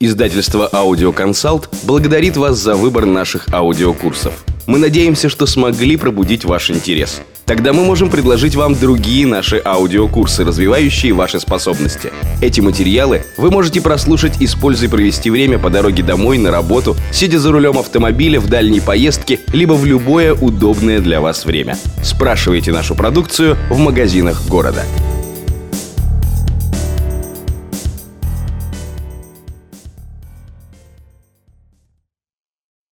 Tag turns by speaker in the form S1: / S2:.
S1: Издательство «Аудиоконсалт» благодарит вас за выбор наших аудиокурсов. Мы надеемся, что смогли пробудить ваш интерес. Тогда мы можем предложить вам другие наши аудиокурсы, развивающие ваши способности. Эти материалы вы можете прослушать, используя провести время по дороге домой, на работу, сидя за рулем автомобиля, в дальней поездке, либо в любое удобное для вас время. Спрашивайте нашу продукцию в магазинах города.